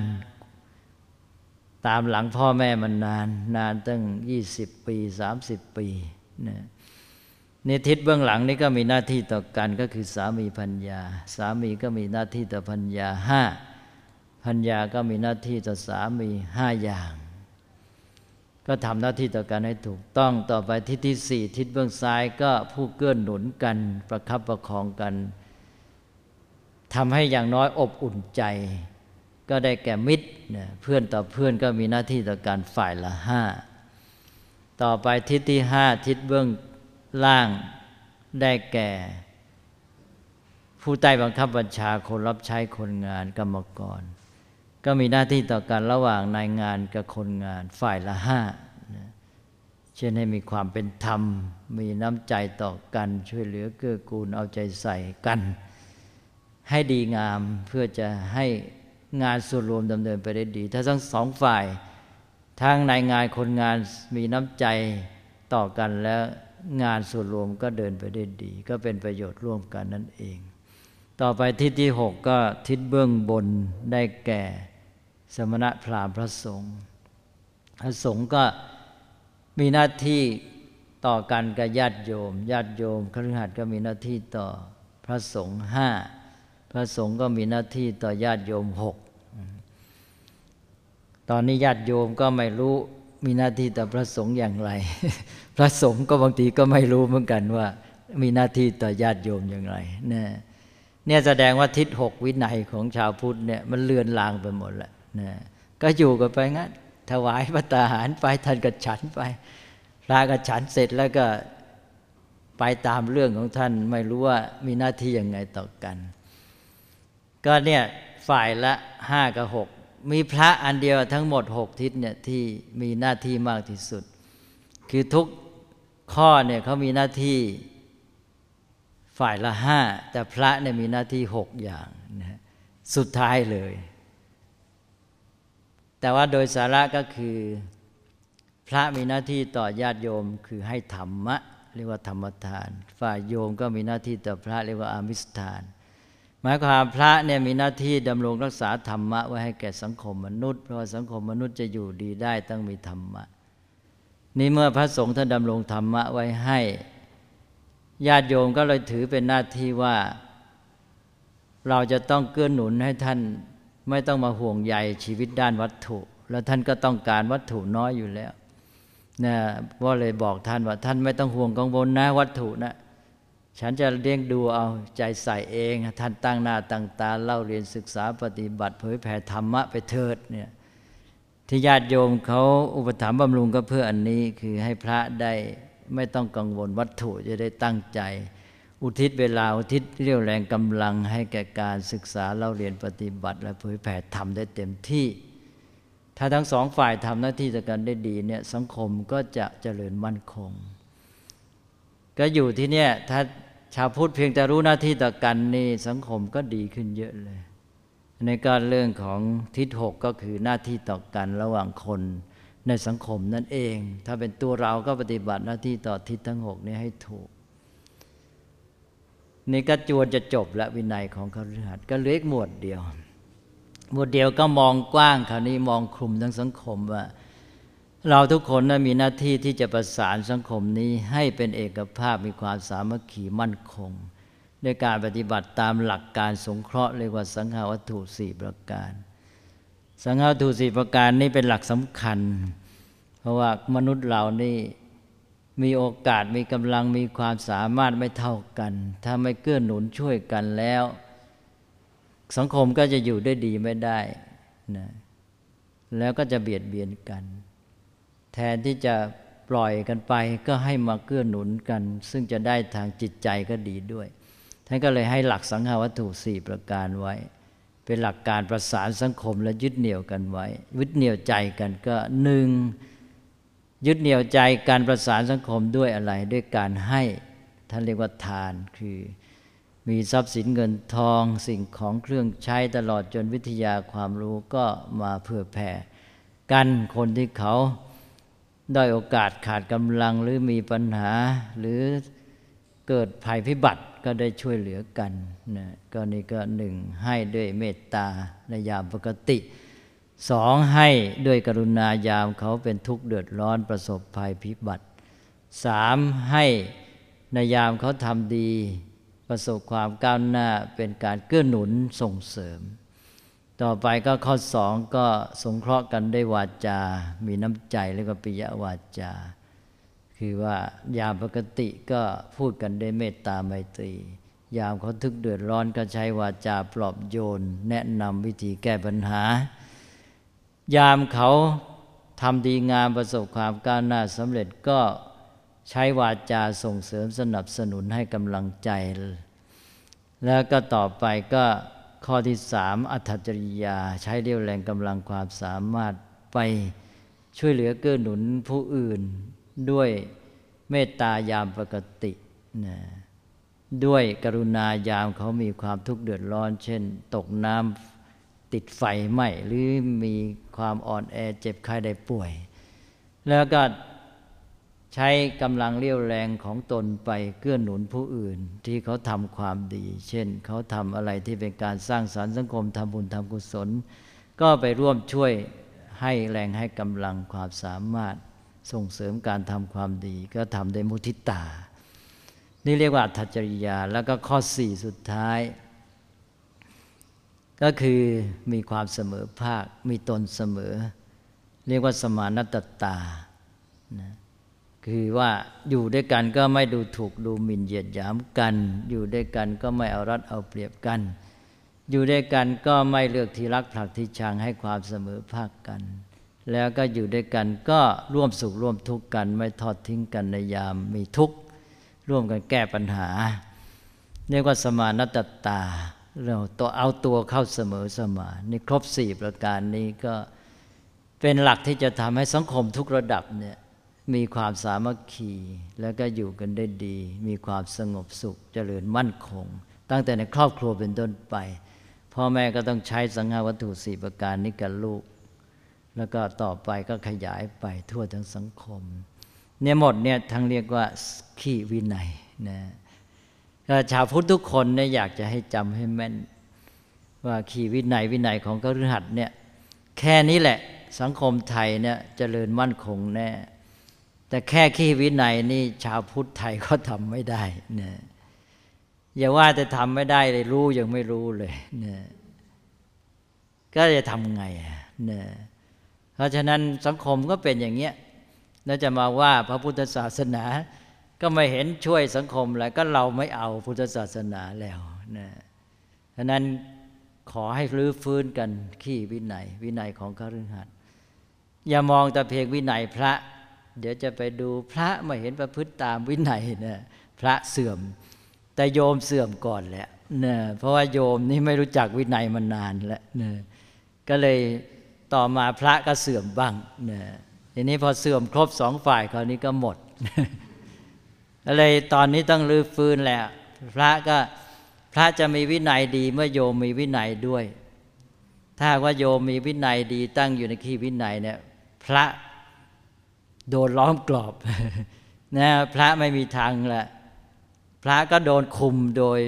Speaker 2: ตามหลังพ่อแม่มันนาน นานตั้งยี่สิบปีสามสิบปีนะนี่ทิศเบื้องหลังนี่ก็มีหน้าที่ต่อกันก็คือสามีพัญญา สามีก็มีหน้าที่ต่อพัญญาห้าพัญญาก็มีหน้าที่ต่อสามีห้าอย่าง ก็ทำหน้าที่ต่อกันให้ถูกต้องต่อไปทิศที่สี่ทิศเบื้องซ้ายก็ผู้เกื้อนหนุนกันประคับประคองกันทำให้อย่างน้อยอบอุ่นใจ ก็ได้แก่มิตรเพื่อนต่อเพื่อนก็มีหน้าที่ต่อการฝ่ายละห้าต่อไปทิศที่ห้าทิศเบื้องล่างได้แก่ ผู้ใต้บังคับบัญชาคนรับใช้คนงานกรรมกร ก็มีหน้าที่ต่อกันระหว่างนายงานกับคนงานฝ่ายละห้าเช่นให้มีความเป็นธรรม มีน้ำใจต่อกัน ช่วยเหลือเกื้อกูลเอาใจใส่กัน ให้ดีงามเพื่อจะให้งานส่วนรวมดำเนินไปได้ดี ถ้าทั้งสองฝ่ายทางนายงานคนงานมีน้ำใจต่อกันแล้วงานส่วนรวมก็เดินไปได้ดี ก็เป็นประโยชน์ร่วมกันนั่นเอง ต่อไปทิศที่หกก็ทิศเบื้องบนได้แก่ สมณะพราหมณ์พระสงฆ์พระสงฆ์ก็มีหน้าที่ต่อกันกับญาติโยม ญาติโยมคฤหัสถ์ก็มีหน้าที่ต่อพระสงฆ์ห้าพระสงฆ์ก็มีหน้าที่ต่อญาติโยมหกตอนนี้ญาติโยมก็ไม่รู้มีหน้าที่ต่อพระสงฆ์อย่างไร พระสงฆ์ก็บางทีก็ไม่รู้เหมือนกันว่า มีหน้าที่ต่อญาติโยมอย่างไรเนี่ยเนี่ยแสดงว่าทิศหกวินัยของชาวพุทธเนี่ยมันเลือนลางไปหมดแล้ว นะก็อยู่กันไปงั้นถวายพระตาหารไปท่านก็ฉันไปพระก็ฉันเสร็จแล้วก็ไปตามเรื่องของท่านไม่รู้ว่ามีหน้าที่ยังไงต่อกัน ก็เนี่ยฝ่ายละห้ากับหกมีพระอันเดียวทั้งหมดหกทิศเนี่ยที่มีหน้าที่มากที่สุด คือทุกข้อเนี่ยเขามีหน้าที่ฝ่ายละห้าแต่พระเนี่ยมีหน้าที่หกอย่างนะสุดท้ายเลย แต่ว่าโดยสาระก็คือ พระมีหน้าที่ต่อญาติโยมคือให้ธรรมะ เรียกว่าธรรมทาน ฝ่ายโยมก็มีหน้าที่ต่อพระเรียกว่าอามิสทาน หมายความพระเนี่ยมีหน้าที่ดำรงรักษาธรรมะไว้ให้แก่สังคมมนุษย์เพราะสังคมมนุษย์จะอยู่ดีได้ต้องมีธรรมะนี่เมื่อพระสงฆ์ท่านดำรงธรรมะไว้ให้ญาติโยมก็เลยถือเป็นหน้าที่ว่า เราจะต้องเกื้อหนุนให้ท่าน ไม่ต้องมาห่วงใยชีวิตด้านวัตถุ แล้วท่านก็ต้องการวัตถุน้อยอยู่แล้วนะว่าเลยบอกท่านว่า ท่านไม่ต้องห่วงกังวลนะวัตถุนะ ฉันจะเลี้ยงดูเอาใจใส่เอง ท่านตั้งหน้าตั้งตาเล่าเรียนศึกษาปฏิบัติเผยแผ่ธรรมะไปเถิดเนี่ยที่ญาติโยมเขาอุปถัมภ์บำรุงก็เพื่ออันนี้คือให้พระได้ไม่ต้องกังวลวัตถุจะได้ตั้งใจ อุทิศเวลาอุทิศเรี่ยวแรงกำลังให้แก่การศึกษาเล่าเรียนปฏิบัติ และเผยแผ่ธรรมได้เต็มที่ ถ้าทั้งสองฝ่ายทำหน้าที่ต่อกันได้ดีเนี่ยสังคมก็จะเจริญมั่นคง ก็อยู่ที่เนี่ยถ้าชาวพุทธเพียงแต่รู้หน้าที่ต่อกันนี่สังคมก็ดีขึ้นเยอะเลย ในการเรื่องของทิศหกก็คือหน้าที่ต่อกันระหว่างคนในสังคมนั่นเอง ถ้าเป็นตัวเราก็ปฏิบัติหน้าที่ต่อทิศทั้งหกนี้ให้ถูก นี่ก็จวนจะจบและวินัยของเขาฤหัสก็เหลืออีกหมวดเดียว หมวดเดียวก็มองกว้างคราวนี้มองคลุมทั้งสังคมว่าเราทุกคนนะมีหน้าที่ที่จะประสานสังคมนี้ให้เป็นเอกภาพมีความสามัคคีมั่นคงด้วยการปฏิบัติตามหลักการสงเคราะห์เรียกว่าสังฆาวัตถุสี่ประการ สังฆาทูสีประการนี้เป็นหลักสำคัญ เพราะว่ามนุษย์เรานี่ มีโอกาสมีกำลังมีความสามารถไม่เท่ากัน ถ้าไม่เกื้อหนุนช่วยกันแล้ว สังคมก็จะอยู่ได้ดีไม่ได้นะแล้วก็จะเบียดเบียนกัน แทนที่จะปล่อยกันไปก็ให้มาเกื้อหนุนกัน ซึ่งจะได้ทางจิตใจก็ดีด้วย ท่านก็เลยให้หลักสังฆาวัตถุสี่ประการไว้ เป็นหลักการประสานสังคมและยึดเหนี่ยวกันไว้ยึดเหนี่ยวใจกันก็หนึ่ง ยึดเหนี่ยวใจการประสานสังคมด้วยอะไรด้วยการให้ท่านเรียกว่าทานคือมีทรัพย์สินเงินทองสิ่งของเครื่องใช้ตลอดจนวิทยาความรู้ก็มาเพื่อแผ่ กันคนที่เขาได้โอกาสขาดกำลังหรือมีปัญหาหรือเกิดภัยพิบัติก็ได้ช่วยเหลือกันนะก็นี่ก็หนึ่งให้ด้วยเมตตาในยามปกติ สองให้ด้วยกรุณายามเขาเป็นทุกข์เดือดร้อนประสบภัยพิบัติสามให้ในยามเขาทำดี ประสบความก้าวหน้าเป็นการเกื้อหนุนส่งเสริม ต่อไปก็ข้อสองก็สงเคราะห์กันได้วาจา มีน้ำใจแล้วก็ปิยวาจา คือว่ายามปกติก็พูดกันได้เมตตาไมตรี ยามเขาทึกเดือดร้อนก็ใช้วาจาปลอบโยน แนะนำวิธีแก้ปัญหา ยามเขาทำดีงามประสบความก้าวหน้าสำเร็จก็ใช้วาจาส่งเสริมสนับสนุนให้กำลังใจ แล้วก็ต่อไปก็ข้อที่สามอัตจริยา ใช้เรี่ยวแรงกำลังความสามารถไปช่วยเหลือเกื้อหนุนผู้อื่นด้วยเมตตายามปกตินะด้วยกรุณายามเขามีความทุกข์เดือดร้อน เช่น ตกน้ำ ติดไฟไหม้หรือมีความอ่อนแอเจ็บไข้ได้ป่วย แล้วก็ใช้กำลังเลี้ยวแรงของตนไปเกื้อหนุนผู้อื่น ที่เขาทำความดี เช่น เขาทำอะไรที่เป็นการสร้างสารรค์สังคมทำบุญทำกุศล ก็ไปร่วมช่วยให้แรงให้กำลังความสามารถส่งเสริมการทำความดี ก็ทำด้วยมุทิตา นี่เรียกว่าทัจริยา แล้วก็ข้อสี่สุดท้าย ก็คือมีความเสมอภาค มีตนเสมอ เรียกว่าสมานตตานะคือว่าอยู่ด้วยกันก็ไม่ดูถูกดูหมิ่นเหยียดหยามกัน อยู่ด้วยกันก็ไม่เอารัดเอาเปรียบกัน อยู่ด้วยกันก็ไม่เลือกที่รักผลักที่ชังให้ความเสมอภาคกัน แล้วก็อยู่ด้วยกันก็ร่วมสุขร่วมทุกข์กัน ไม่ทอดทิ้งกันในยามมีทุกข์ร่วมกันแก้ปัญหาเรียกว่าสมานตตา เราตัวเอาตัวเข้าเสมอสมานนี่ครบสี่ประการนี้ก็เป็นหลักที่จะทำให้สังคมทุกระดับเนี่ยมีความสามัคคีแล้วก็อยู่กันได้ดี มีความสงบสุขเจริญมั่นคง ตั้งแต่ในครอบครัวเป็นต้นไปพ่อแม่ก็ต้องใช้สังหาวัตถุสี่ประการนี้กับลูก แล้วก็ต่อไปก็ขยายไปทั่วทั้งสังคม เนี่ยหมดเนี่ยทั้งเรียกว่าขี้วินัยนะ ชาวพุทธทุกคนเนี่ยอยากจะให้จำให้แม่น ว่าขีวินัยวินัยของกฤหัสเนี่ยแค่นี้แหละสังคมไทยเนี่ยจเจริญมั่นคงแน่ แต่แค่ขี้วินัยนี่ชาวพุทธไทยก็ทำไม่ได้เนี่ยอย่าว่าจะทำไม่ได้เลยรู้ยังไม่รู้เลยเนี่ยก็จะทำไงเนี่ยเพราะฉะนั้นสังคมก็เป็นอย่างเงี้ยแล้วจะมาว่าพระพุทธศาสนา ก็ไม่เห็นช่วยสังคมแล้วก็เราไม่เอาพุทธศาสนาแล้วนะฉะนั้นขอให้รื้อฟื้นกันขี้วินัย วินัยของคฤหัสถ์อย่ามองแต่เพียงวินัยพระ เดี๋ยวจะไปดูพระไม่เห็นประพฤติตามวินัยนะพระเสื่อม แต่โยมเสื่อมก่อนแหละนะเพราะว่าโยมนี่ไม่รู้จักวินัยมานานแล้วนะก็เลยต่อมาพระก็เสื่อมบ้างนะทีนี้พอเสื่อมครบสองฝ่ายคราวนี้ก็หมด อะไรตอนนี้ต้องรื้อฟื้นแหละพระก็พระจะมีวินัยดีเมื่อโยมมีวินัยด้วย ถ้าว่าโยมมีวินัยดีตั้งอยู่ในขีวินัยเนี่ย พระโดนล้อมกรอบนะพระไม่มีทางละพระก็โดนคุมโดย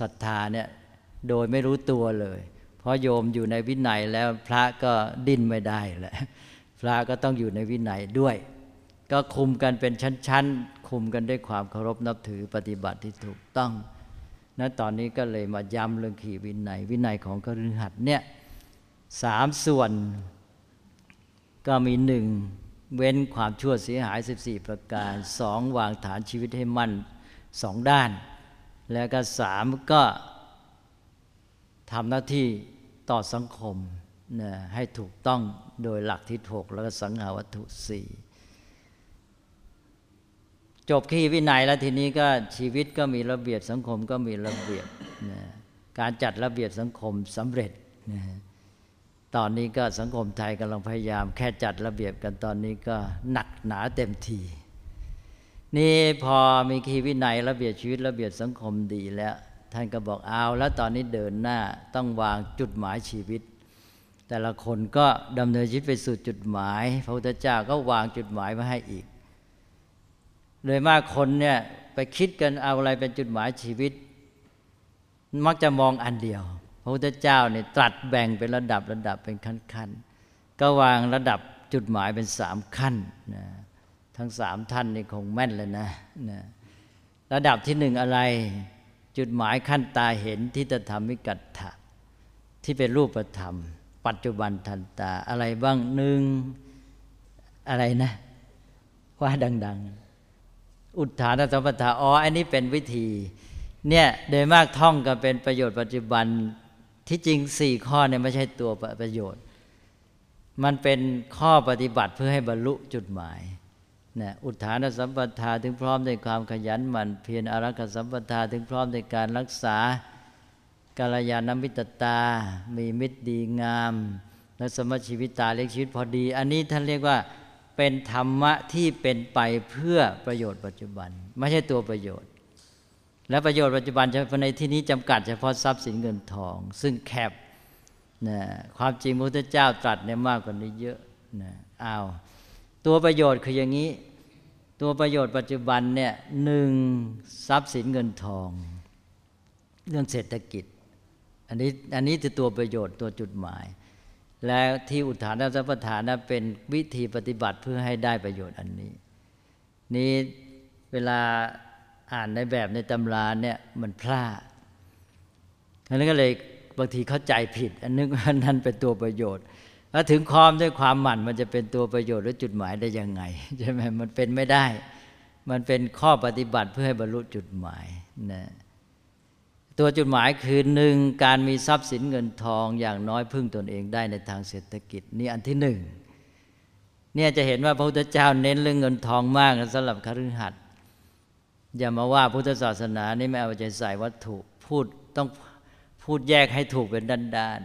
Speaker 2: ศรัทธาเนี่ยโดยไม่รู้ตัวเลย เพราะโยมอยู่ในวินัยแล้วพระก็ดิ้นไม่ได้แหละพระก็ต้องอยู่ในวินัยด้วย ก็คุมกันเป็นชั้นๆ คุมกันด้วยความเคารพนับถือปฏิบัติที่ถูกต้องนะตอนนี้ก็เลยมาย้ำเรื่องขีวินัย วินัยของกฤหัสเนี่ยสามส่วนก็มีหนึ่งเว้นความชั่วเสียหาย 14 ประการสองวางฐานชีวิตให้มั่นสองด้าน แล้วก็สามก็ทำหน้าที่ต่อสังคมนะให้ถูกต้องโดยหลักที่ถกแล้วก็สังหาวัตถุสี่ จบขี้วินัยแล้วทีนี้ก็ชีวิตก็มีระเบียบสังคมก็มีระเบียบนะการจัดระเบียบสังคมสำเร็จนะตอนนี้ก็สังคมไทยกำลังพยายาม แค่จัดระเบียบกันตอนนี้ก็หนักหนาเต็มทีนี่พอมีขีวินัยระเบียบชีวิตระเบียบสังคมดีแล้ว ท่านก็บอกเอา แล้วตอนนี้เดินหน้าต้องวางจุดหมายชีวิต แต่ละคนก็ดำเนินชีวิตไปสู่จุดหมาย พระพุทธเจ้าก็วางจุดหมายมาให้อีก โดยมากคนเนี่ยไปคิดกันเอาอะไรเป็นจุดหมายชีวิต มักจะมองอันเดียว พระพุทธเจ้าเนี่ยตรัสแบ่งเป็นระดับระดับเป็นขั้นๆก็วางระดับจุดหมายเป็นสามขั้นนะทั้งสามท่านนี่คงแม่นเลยนะนะระดับที่หนึ่งอะไร จุดหมายขั้นตาเห็นที่จะทำมิกัตถะที่เป็นรูปธรรม ปัจจุบันทันตาอะไรบ้างหนึ่งอะไรนะ ว่าดัง ๆ อุทานสัมปทาอ๋ออันนี้เป็นวิธี เนี่ยโดยมากท่องกันเป็นประโยชน์ปัจจุบันที่จริงสี่ข้อเนี่ยไม่ใช่ตัวประโยชน์ มันเป็นข้อปฏิบัติเพื่อให้บรรลุจุดหมายนะอุทานสัมปทาถึงพร้อมในความขยันหมั่นเพียรอารักษสัมปทาถึงพร้อมในการรักษากาลยานมิตรตา มีมิตรดีงาม และสมชีวิตตาเลี้ยงชีวิตพอดี อันนี้ท่านเรียกว่า เป็นธรรมะที่เป็นไปเพื่อประโยชน์ปัจจุบัน ไม่ใช่ตัวประโยชน์ และประโยชน์ปัจจุบันเฉพาะในที่นี้จำกัดเฉพาะทรัพย์สินเงินทอง ซึ่งแคบนะความจริงพระพุทธเจ้าตรัสเนี่ยมากกว่านี้เยอะนะอ้าวตัวประโยชน์คืออย่างนี้ ตัวประโยชน์ปัจจุบันเนี่ยหนึ่งทรัพย์สินเงินทอง เรื่องเศรษฐกิจ อันนี้อันนี้คือตัวประโยชน์ตัวจุดหมาย และที่อุทานสัพพทานเป็นวิธีปฏิบัติเพื่อให้ได้ประโยชน์อันนี้ นี้เวลาอ่านในแบบในตำราเนี่ยมันพลาดอันนั้นก็เลยบางทีเข้าใจผิด อันนึกว่านั้นเป็นตัวประโยชน์แล้วถึงความด้วยความหมั่นมันจะเป็นตัวประโยชน์หรือจุดหมายได้ยังไงใช่ไหมมันเป็นไม่ได้ มันเป็นข้อปฏิบัติเพื่อให้บรรลุจุดหมายนะ ตัวจุดหมายคือหนึ่งการมีทรัพย์สินเงินทองอย่างน้อยพึ่งตนเองได้ในทางเศรษฐกิจนี่อันที่หนึ่งเนี่ยจะเห็นว่าพระพุทธเจ้าเน้นเรื่องเงินทองมากสำหรับคฤหัสถ์อย่ามาว่าพุทธศาสนานี่ไม่เอาใจใส่วัตถุพูดต้องพูดแยกให้ถูกเป็นด้าน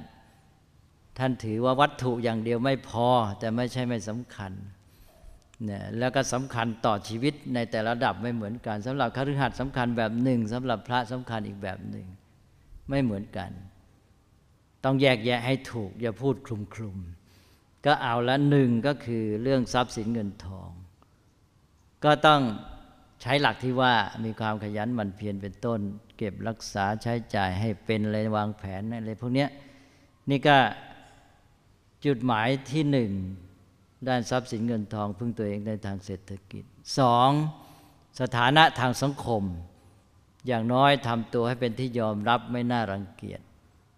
Speaker 2: ๆท่านถือว่าวัตถุอย่างเดียวไม่พอ แต่ไม่ใช่ไม่สำคัญ นี่ยแล้วก็สำคัญต่อชีวิตในแต่ละระดับไม่เหมือนกันสำหรับคฤหัสถ์สำคัญแบบหนึ่งสำหรับพระสำคัญอีกแบบหนึ่ง ไม่เหมือนกัน ต้องแยกแยะให้ถูก อย่าพูดคลุมคลุมก็เอาละหนึ่งก็คือเรื่องทรัพย์สินเงินทอง ก็ต้องใช้หลักที่ว่ามีความขยันหมั่นเพียรเป็นต้น เก็บรักษาใช้จ่ายให้เป็นอะไรวางแผนอะไรพวกนี้นี่ก็จุดหมายที่หนึ่ง ด้านทรัพย์สินเงินทอง พึ่งตัวเองในทางเศรษฐกิจสองสถานะทางสังคม อย่างน้อยทำตัวให้เป็นที่ยอมรับไม่น่ารังเกียจ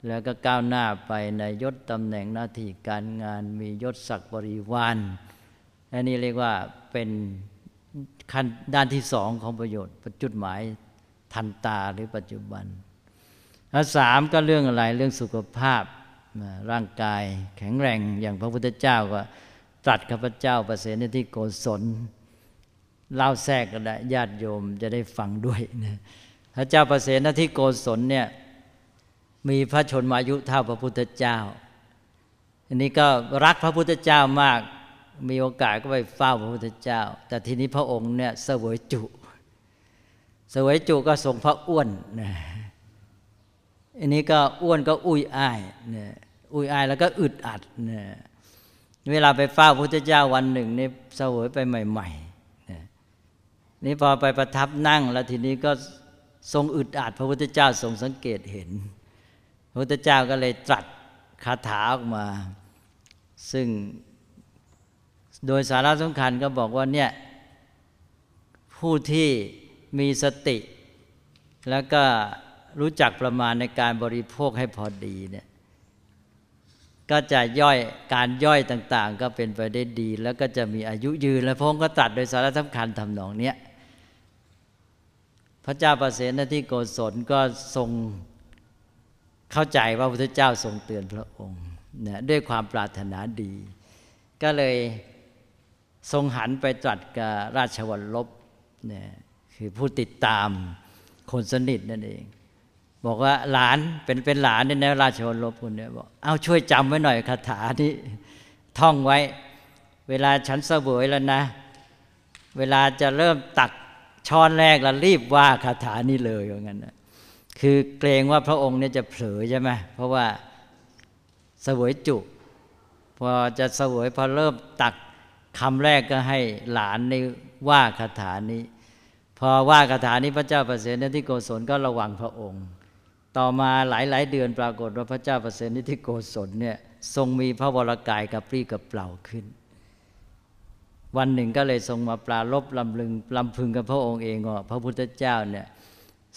Speaker 2: แล้วก็ก้าวหน้าไปในยศตำแหน่งหน้าที่การงานมียศศักดิ์บริวารอันนี้เรียกว่าเป็นขั้นด้านที่สองของประโยชน์จุดหมายทันตาหรือปัจจุบันแล้วสามก็เรื่องอะไรเรื่องสุขภาพร่างกายแข็งแรงอย่างพระพุทธเจ้าก็ ตรัสข้าพเจ้าประเสริฐที่โกศลเล่าแทรกก็ได้ญาติโยมจะได้ฟังด้วยนะพระเจ้าประเสริฐที่โกศลเนี่ยมีพระชนมายุเท่าพระพุทธเจ้า อันนี้ก็รักพระพุทธเจ้ามากมีโอกาสก็ไปเฝ้าพระพุทธเจ้า แต่ทีนี้พระองค์เนี่ยเสวยจุ เสวยจุก็ทรงพระอ้วนนะอันนี้ก็อ้วนก็อุ้ยอ้ายเนี่ยอุ้ยอ้ายแล้วก็อึดอัดเนี่ย เวลาไปเฝ้าพระพุทธเจ้าวันหนึ่งนี่เสวยไปใหม่ๆนี่พอไปประทับนั่งแล้วทีนี้ก็ทรงอึดอัดพระพุทธเจ้าทรงสังเกตเห็น พระพุทธเจ้าก็เลยตรัสคาถาออกมา ซึ่งโดยสาระสำคัญก็บอกว่าเนี่ยผู้ที่มีสติ แล้วก็รู้จักประมาณในการบริโภคให้พอดีเนี่ย ก็จะย่อยการย่อยต่าง ๆ ก็เป็นไปได้ดี แล้วก็จะมีอายุยืน และพงก็ตัดโดยสาระสำคัญทำนองเนี้ยพระเจ้าประเสนที่โกศลก็ทรงเข้าใจว่าพระพุทธเจ้าทรงเตือนพระองค์เนี่ยด้วยความปรารถนาดี ก็เลยทรงหันไปตรัสกับราชวัลลบเนี่ยคือผู้ติดตามคนสนิทนั่นเอง บอกว่าหลานเป็นเป็นหลานเนี่ยนะราชวัลบคนเนี่ยบอกเอาช่วยจำไว้หน่อยคาถานี้ท่องไว้ เวลาฉันเสวยแล้วนะ เวลาจะเริ่มตักช้อนแรกแล้วรีบว่าคาถานี้เลยอย่างนั้นนะคือเกรงว่าพระองค์เนี่ยจะเผลอใช่ไหมเพราะว่าเสวยจุพอจะเสวยพอเริ่มตักคำแรกก็ให้หลานในว่าคาถานี้ พอว่าคาถานี้พระเจ้าประเสริฐที่โกศลก็ระวังพระองค์ ต่อมาหลายหลายเดือนปรากฏว่าพระเจ้าประเสริโกศลเนี่ยทรงมีพระวรากายกับปรีกับเปล่าขึ้น วันหนึ่งก็เลยทรงมาปลาลบลำลึงลำพึงกับพระองค์เองว่าพระพุทธเจ้าเนี่ย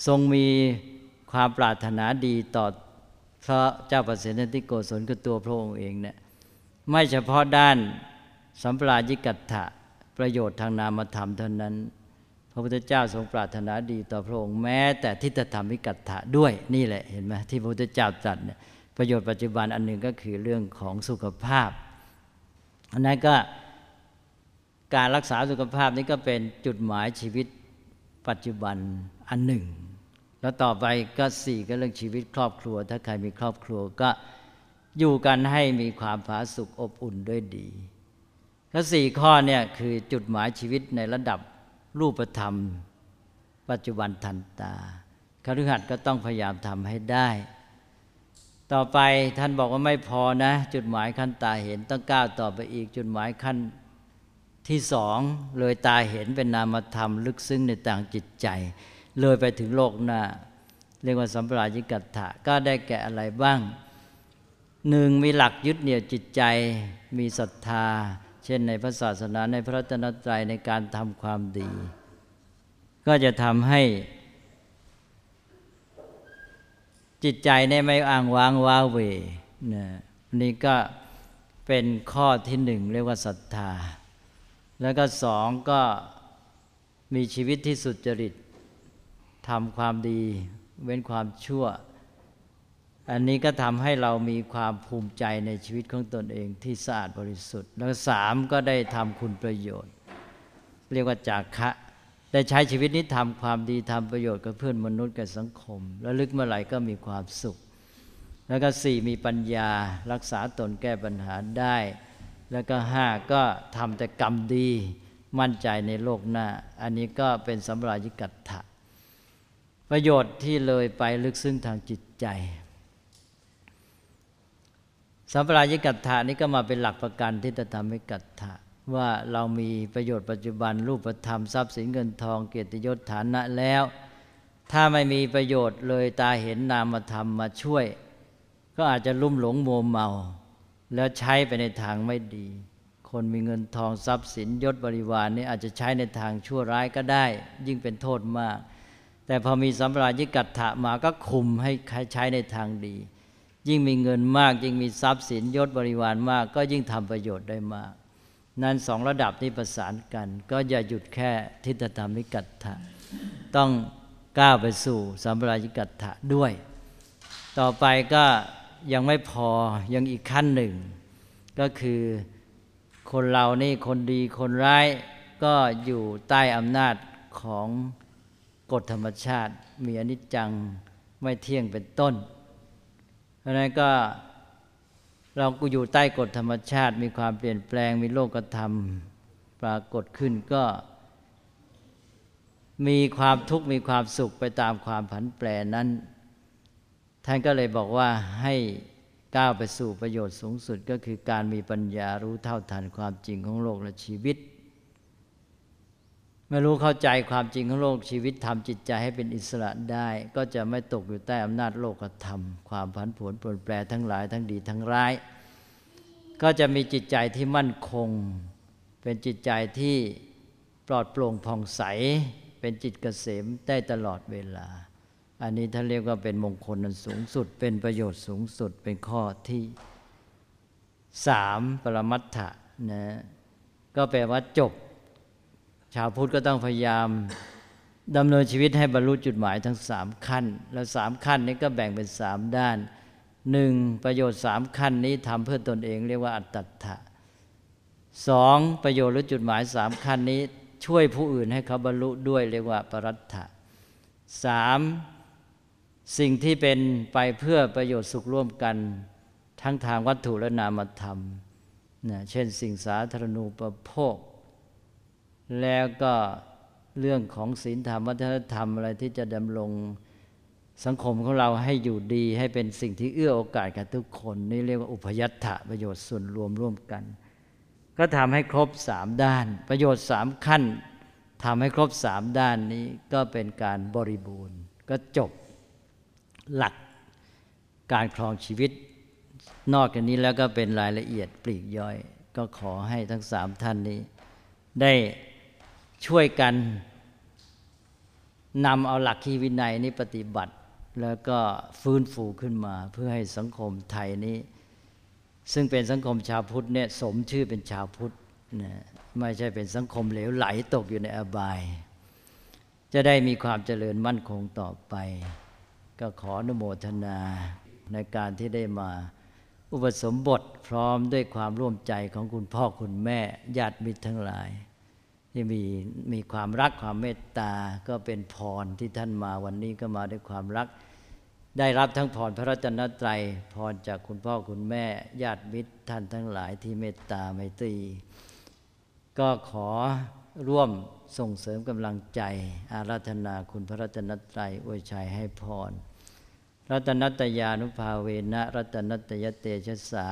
Speaker 2: ทรงมีความปรารถนาดีต่อพระเจ้าประเสฐที่โกศลคือตัวพระองค์เองเนี่ยไม่เฉพาะด้านสัมปรายิกัตถะประโยชน์ทางนามธรรมเท่านั้น ระพุทธเจ้าทรงปรารถนาดีต่อพระองค์แม้ แต่ทิฏฐธรรมวิกัตถะด้วยนี่แหละเห็นไหมที่พระพุทธเจ้าตรัสเนี่ยประโยชน์ปัจจุบันอันหนึ่งก็คือเรื่องของสุขภาพอันนั้นก็การรักษาสุขภาพนี้ก็เป็นจุดหมายชีวิตปัจจุบันอันหนึ่ง แล้วต่อไปก็สี่ก็เรื่องชีวิตครอบครัว ถ้าใครมีครอบครัวก็อยู่กันให้มีความผาสุกอบอุ่นด้วยดีก็สี่ข้อเนี่ยคือจุดหมายชีวิตในระดับ รูปธรรม ปัจจุบันทันตาคฤหัสถ์ก็ต้องพยายามทำให้ได้ ต่อไปท่านบอกว่าไม่พอนะ จุดหมายขั้นตาเห็นต้องก้าวต่อไปอีก จุดหมายขั้นที่สองเลยตาเห็นเป็นนามธรรม ลึกซึ้งในต่างจิตใจ เลยไปถึงโลกหน้า เรียกว่าสัมปรายิกัตถะก็ได้แก่อะไรบ้างหนึ่งมีหลักยึดเหนี่ยวจิตใจ มีศรัทธา ช่นในพระศาสนาในพระตนตรัยในการทำความดี ก็จะทำให้จิตใจในไม่อ้างว้างว้าเวนะนี่ก็เป็นข้อที่หนึ่งเรียกว่าศรัทธา แล้วก็สองก็มีชีวิตที่สุจริตทำความดี เว้นความชั่ว อันนี้ก็ทำให้เรามีความภูมิใจในชีวิตของตนเองที่สะอาดบริสุทธิ์ แล้วสามก็ได้ทำคุณประโยชน์ เรียกว่าจากะได้ใช้ชีวิตนี้ทำความดีทำประโยชน์กับเพื่อนมนุษย์กับสังคม แล้วลึกเมื่อไหร่ก็มีความสุข แล้วก็สี่มีปัญญารักษาตนแก้ปัญหาได้ แล้วก็ห้าก็ทำแต่กรรมดีมั่นใจในโลกหน้า อันนี้ก็เป็นสัมรายิกัตถะประโยชน์ที่เลยไปลึกซึ้งทางจิตใจ สัมปรายกัตถะนี้ก็มาเป็นหลักประกันที่จะทำให้กัตถะว่าเรามีประโยชน์ปัจจุบันรูปธรรมทรัพย์สินเงินทองเกียรติยศฐานะแล้ว ถ้าไม่มีประโยชน์เลยตาเห็นนามธรรมมาช่วย ก็อาจจะลุ่มหลงโมเมา แล้วใช้ไปในทางไม่ดี คนมีเงินทองทรัพย์สินยศบริวารนี่อาจจะใช้ในทางชั่วร้ายก็ได้ ยิ่งเป็นโทษมาก แต่พอมีสัมปรายิกัตถะมาก็คุมให้ใช้ในทางดี ยิ่งมีเงินมาก ยิ่งมีทรัพย์สินยศบริวารมาก ก็ยิ่งทำประโยชน์ได้มาก นั้นสองระดับนี้ประสานกัน ก็อย่าหยุดแค่ทิฏฐธรรมิกัตถะต้องก้าวไปสู่สัมปรายิกัตถะด้วย ต่อไปก็ยังไม่พอยังอีกขั้นหนึ่ง ก็คือคนเรานี่คนดีคนร้ายก็อยู่ใต้อำนาจของกฎธรรมชาติ มีอนิจจังไม่เที่ยงเป็นต้น ราะนั้นก็เราก็อยู่ใต้กฎธรรมชาติ มีความเปลี่ยนแปลง มีโลกธรรม ปรากฏขึ้นก็ มีความทุกข์มีความสุขไปตามความผันแปรนั้น ท่านก็เลยบอกว่าให้ก้าวไปสู่ประโยชน์สูงสุดก็คือการมีปัญญารู้เท่าทันความจริงของโลกและชีวิต ไม่รู้เข้าใจความจริงของโลกชีวิตทำจิตใจให้เป็นอิสระได้ ก็จะไม่ตกอยู่ใต้อำนาจโลกธรรม ความผันผวนเปลี่ยนแปลทั้งหลายทั้งดีทั้งร้าย ก็จะมีจิตใจที่มั่นคง เป็นจิตใจที่ปลอดโปร่งผ่องใส เป็นจิตเกษมได้ตลอดเวลา อันนี้ท่านเรียกว่าเป็นมงคลนันสูงสุด เป็นประโยชน์สูงสุดเป็นข้อที่สามปรมัตถะนะก็แปลว่าจบ ชาวพุทธก็ต้องพยายามดำเนินชีวิตให้บรรลุจุดหมายทั้งสามขั้น แล้วสามขั้นนี้ก็แบ่งเป็นสามด้านหนึ่งประโยชน์สามขั้นนี้ทำเพื่อตนเองเรียกว่าอัตตะสองประโยชน์หรือจุดหมายสามขั้นนี้ ช่วยผู้อื่นให้เขาบรรลุด้วยเรียกว่าปรัตถะสามสิ่งที่เป็นไปเพื่อประโยชน์สุขร่วมกัน ทั้งทางวัตถุและนามธรรมนะเช่นสิ่งสาธารณูปโภค แล้วก็เรื่องของศีลธรรมวัฒนธรรมอะไรที่จะดำรงสังคมของเราให้อยู่ดีให้เป็นสิ่งที่เอื้อโอกาสกับทุกคน นี่เรียกว่าอุพยัตถะประโยชน์ส่วนรวมร่วมกัน ก็ทำให้ครบสามด้าน ประโยชน์สามขั้นทำให้ครบสามด้านนี้ก็เป็นการบริบูรณ์ ก็จบหลักการครองชีวิต นอกจากนี้แล้วก็เป็นรายละเอียดปลีกย่อย ก็ขอให้ทั้งสามท่านนี้ได้ ช่วยกันนำเอาหลักคีวินัยนี้ปฏิบัติ แล้วก็ฟื้นฟูขึ้นมา เพื่อให้สังคมไทยนี้ ซึ่งเป็นสังคมชาวพุทธเนี่ยสมชื่อเป็นชาวพุทธนะไม่ใช่เป็นสังคมเหลวไหลตกอยู่ในอบาย จะได้มีความเจริญมั่นคงต่อไป ก็ขออนุโมทนาในการที่ได้มาอุปสมบทพร้อมด้วยความร่วมใจของคุณพ่อคุณแม่ญาติมิตรทั้งหลาย ที่มีมีความรักความเมตตาก็เป็นพรที่ท่านมาวันนี้ก็มาด้วยความรัก ได้รับทั้งพรพระรัตนตรัยพรจากคุณพ่อคุณแม่ญาติมิตรท่านทั้งหลายที่เมตตาไมตรี ก็ขอร่วมส่งเสริมกำลังใจ อาราธนาคุณพระรัตนตรัยอวยชัยให้พร รัตนัตยานุภาเวนะ รัตนัตยเตชะสา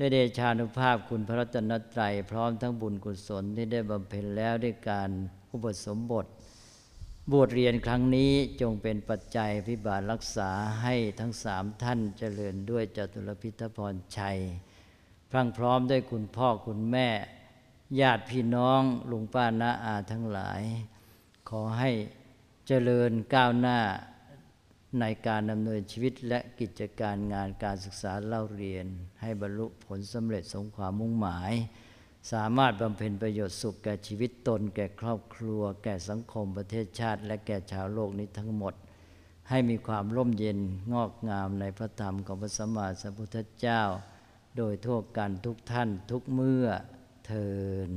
Speaker 2: ด้วยเดชานุภาพคุณพระรัตนตรัยพร้อมทั้งบุญกุศลที่ได้บำเพ็ญแล้วด้วยการอุปสมบท บวชเรียนครั้งนี้จงเป็นปัจจัยพิบาลรักษาให้ทั้งสามท่านเจริญด้วยจตุรพิทพรชัย พรั่งพร้อมด้วยคุณพ่อคุณแม่ ญาติพี่น้องลุงป้าน้าอาทั้งหลาย ขอให้เจริญก้าวหน้า ในการดำเนินชีวิตและกิจการงานการศึกษาเล่าเรียน ให้บรรลุผลสำเร็จสมความมุ่งหมาย สามารถบำเพ็ญประโยชน์สุขแก่ชีวิตตน แก่ครอบครัว แก่สังคมประเทศชาติ และแก่ชาวโลกนี้ทั้งหมด ให้มีความร่มเย็นงอกงามในพระธรรมของพระสัมมาสัมพุทธเจ้า โดยทั่วกันทุกท่านทุกเมื่อเทิน